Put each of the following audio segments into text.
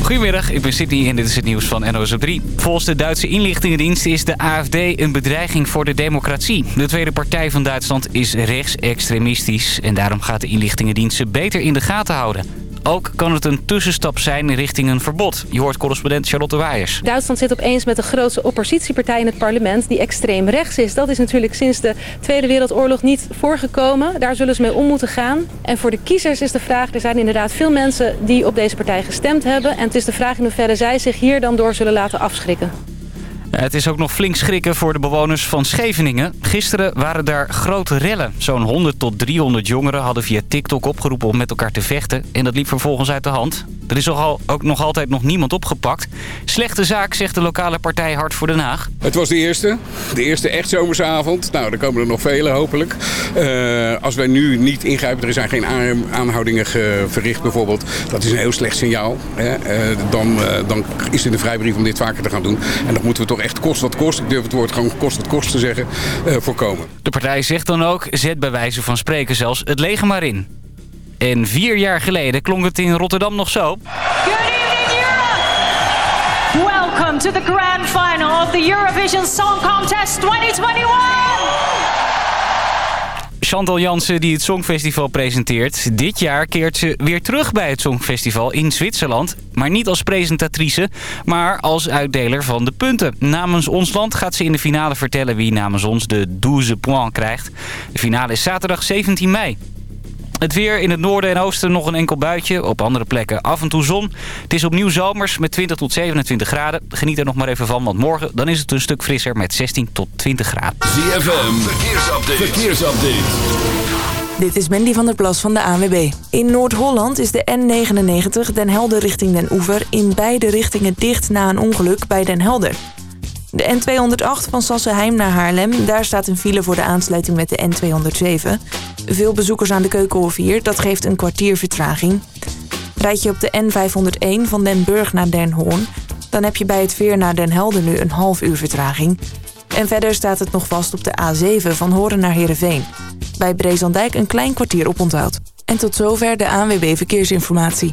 Goedemiddag, ik ben Sydney en dit is het nieuws van NOS op 3. Volgens de Duitse inlichtingendienst is de AFD een bedreiging voor de democratie. De tweede partij van Duitsland is rechtsextremistisch en daarom gaat de inlichtingendienst ze beter in de gaten houden. Ook kan het een tussenstap zijn richting een verbod. Je hoort correspondent Charlotte Waaiers. Duitsland zit opeens met de grootste oppositiepartij in het parlement... die extreem rechts is. Dat is natuurlijk sinds de Tweede Wereldoorlog niet voorgekomen. Daar zullen ze mee om moeten gaan. En voor de kiezers is de vraag... er zijn inderdaad veel mensen die op deze partij gestemd hebben... en het is de vraag in hoeverre zij zich hier dan door zullen laten afschrikken. Het is ook nog flink schrikken voor de bewoners van Scheveningen. Gisteren waren daar grote rellen. Zo'n 100 tot 300 jongeren hadden via TikTok opgeroepen om met elkaar te vechten. En dat liep vervolgens uit de hand. Er is ook nog altijd nog niemand opgepakt. Slechte zaak, zegt de lokale partij Hart voor Den Haag. Het was de eerste. De eerste echt zomersavond. Nou, er komen er nog vele hopelijk. Uh, als wij nu niet ingrijpen, er zijn geen aanhoudingen verricht bijvoorbeeld. Dat is een heel slecht signaal. Hè? Uh, dan, uh, dan is het een vrijbrief om dit vaker te gaan doen. En dat moeten we toch echt kost wat kost, ik durf het woord gewoon kost wat kost te zeggen, voorkomen. De partij zegt dan ook, zet bij wijze van spreken zelfs het leger maar in. En vier jaar geleden klonk het in Rotterdam nog zo. Good evening Europe! Welcome to the grand final of the Eurovision Song Contest 2021! Chantal Jansen die het Songfestival presenteert. Dit jaar keert ze weer terug bij het Songfestival in Zwitserland. Maar niet als presentatrice, maar als uitdeler van de punten. Namens ons land gaat ze in de finale vertellen wie namens ons de 12 points krijgt. De finale is zaterdag 17 mei. Het weer in het noorden en oosten nog een enkel buitje. Op andere plekken af en toe zon. Het is opnieuw zomers met 20 tot 27 graden. Geniet er nog maar even van, want morgen dan is het een stuk frisser met 16 tot 20 graden. ZFM, verkeersupdate. verkeersupdate. Dit is Mandy van der Plas van de ANWB. In Noord-Holland is de N99 Den Helder richting Den Oever... in beide richtingen dicht na een ongeluk bij Den Helder. De N208 van Sassenheim naar Haarlem. Daar staat een file voor de aansluiting met de N207. Veel bezoekers aan de Keukenhof hier. Dat geeft een kwartier vertraging. Rijd je op de N501 van Den Burg naar Den Hoorn... dan heb je bij het veer naar Den Helder nu een half uur vertraging. En verder staat het nog vast op de A7 van Horen naar Heerenveen. Bij Brezandijk een klein kwartier op onthoud. En tot zover de ANWB Verkeersinformatie.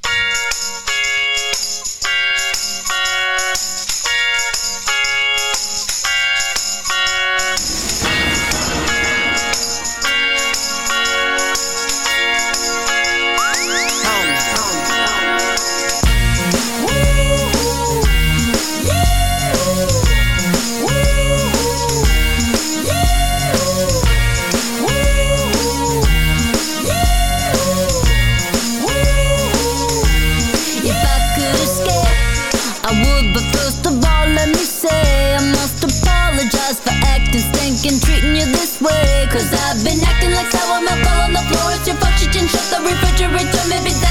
Come on, the floor. It's your fault you didn't shut the refrigerator. Maybe Can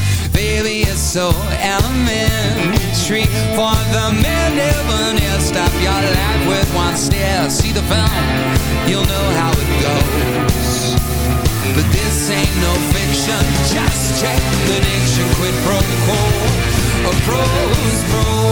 Baby, it's so elementary. For the men never near Stop your life with one stare. See the film, you'll know how it goes. But this ain't no fiction. Just check the diction Quid pro quo. A pro's pro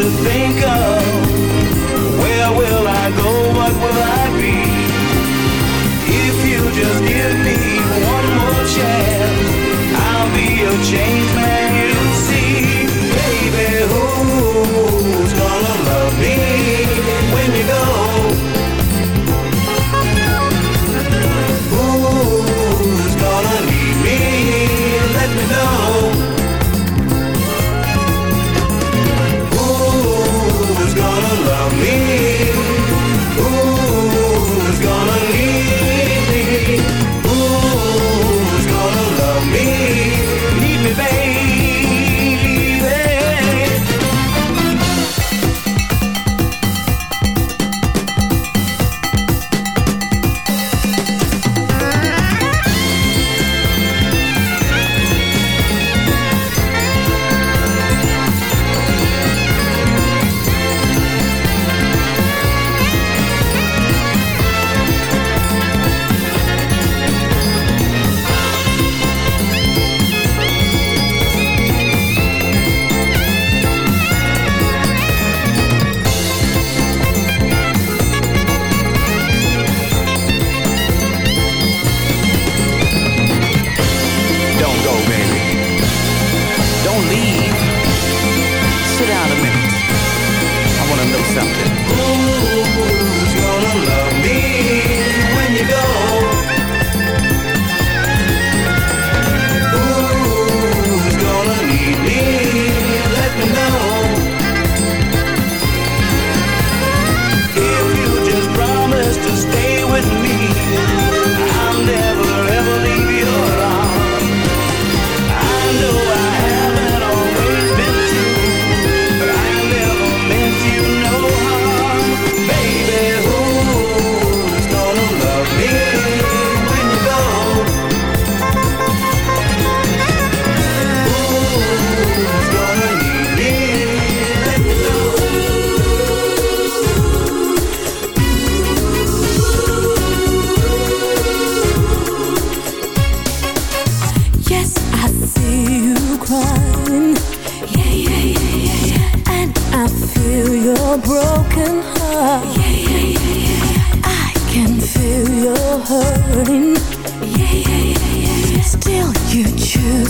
to think of where will I go, what will I be? If you just give me one more chance, I'll be a changed man you see, baby. Ooh.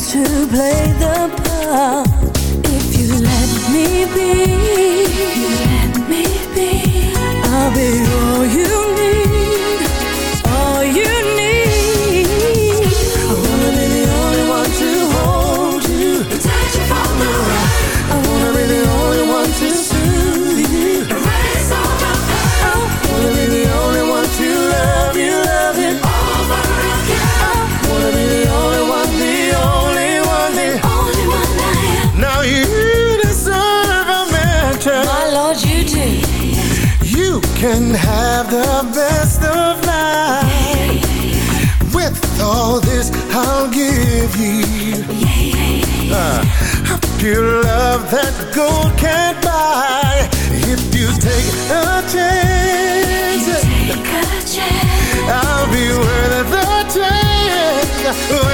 to play the part. If you let me be, let me be I'll be yours all this I'll give you uh, Pure love that gold can't buy If you take a chance, take a chance. I'll be worth the chance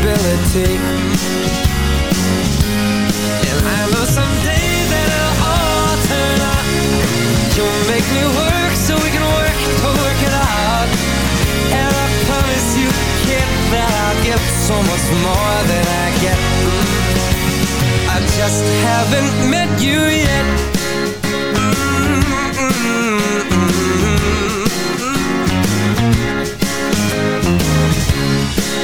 possibility. And I know someday that it'll all turn up You'll make me work so we can work to work it out. And I promise you, kid, that I'll get so much more than I get. I just haven't met you yet. Mm -mm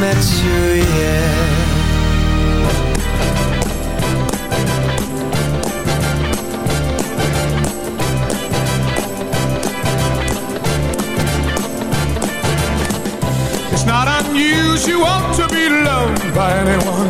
Met you yet. It's not unusual to be loved by anyone.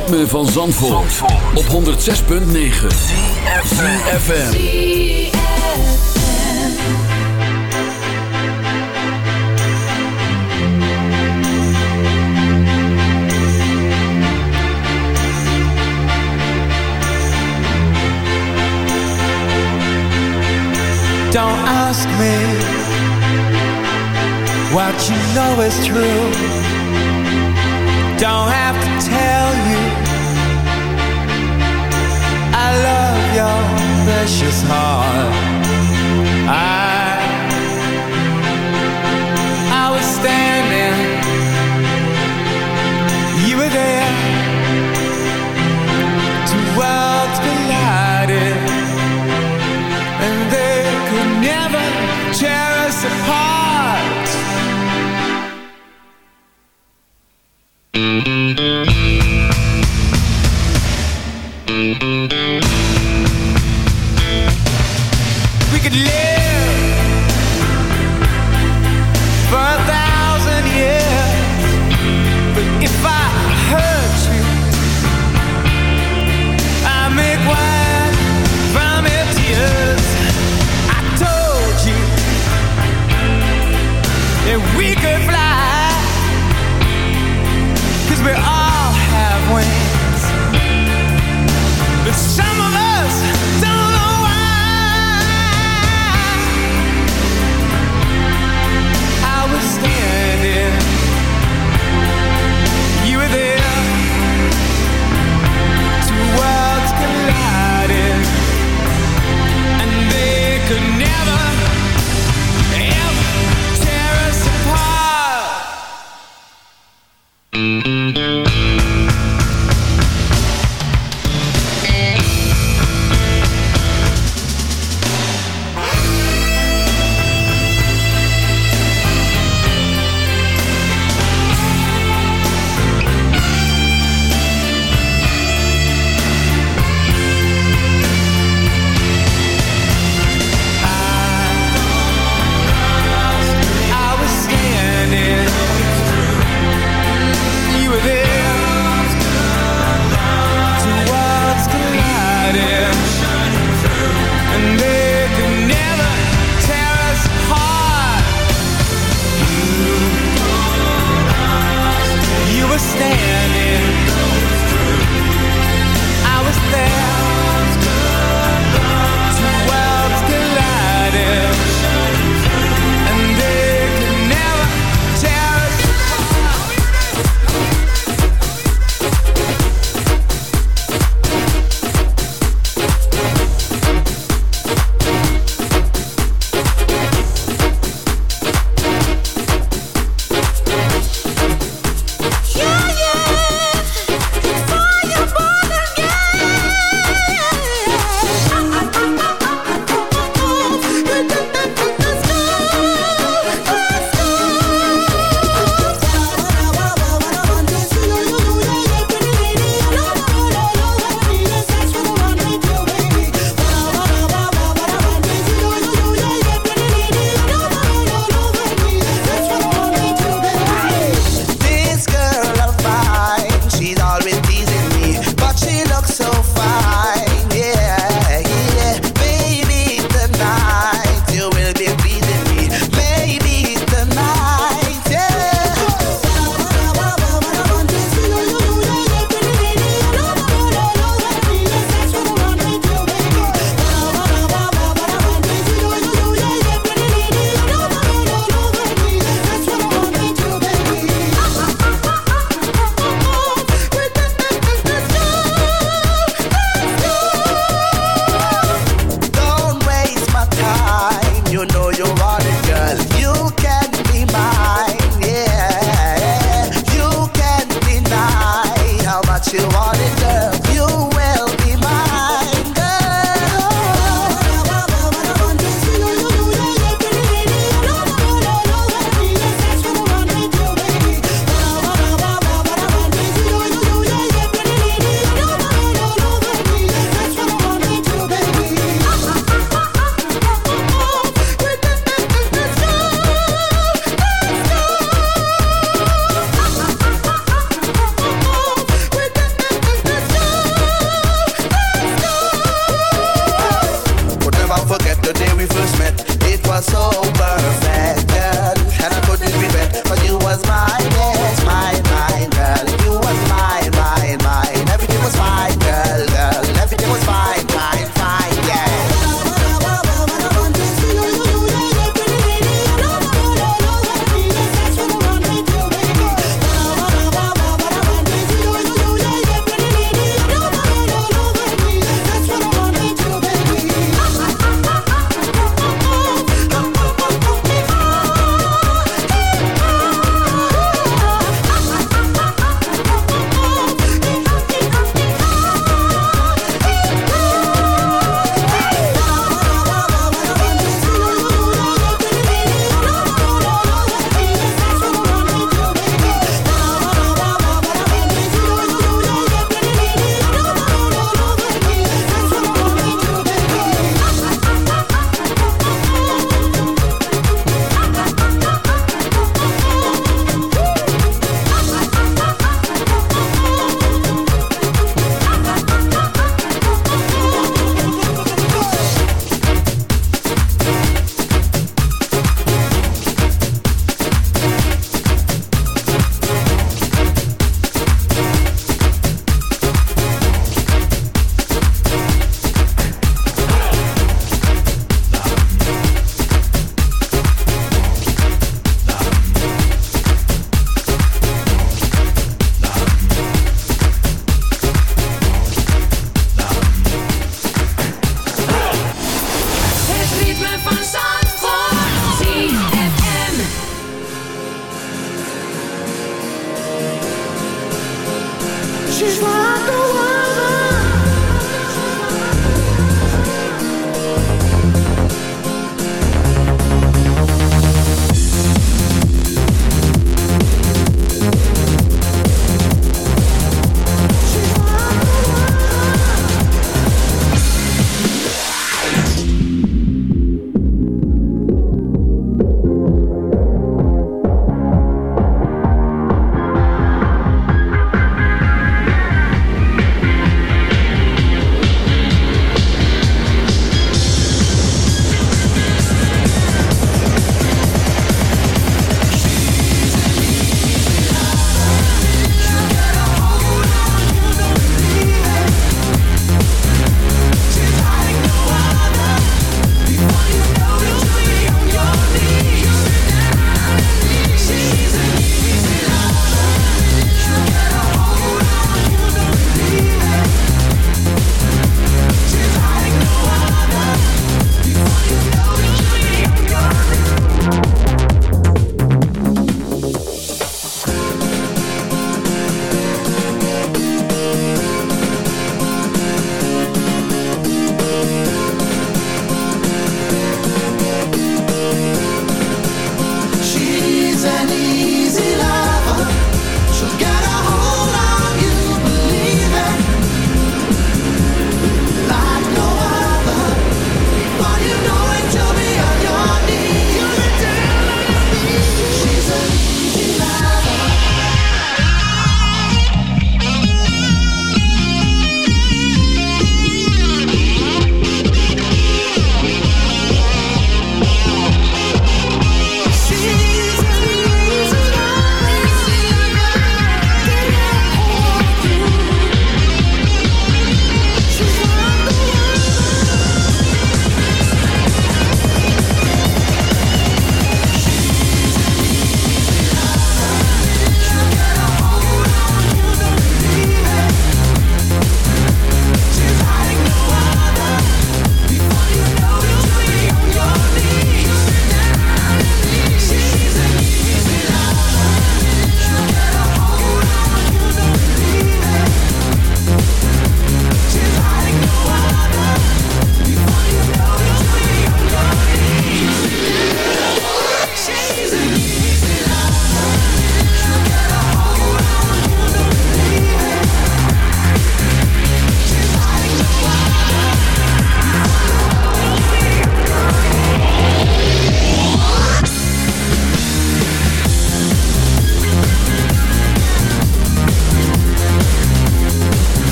ritme van Zandvoort, op 106.9 FM. Don't ask me what you know is true. Don't have to tell you precious heart.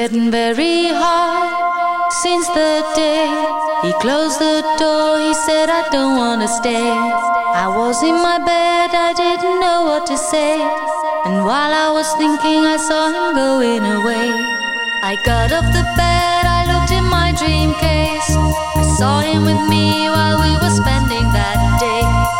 Getting very hard since the day he closed the door. He said, I don't wanna stay. I was in my bed, I didn't know what to say. And while I was thinking, I saw him going away. I got off the bed, I looked in my dream case. I saw him with me while we were spending that day.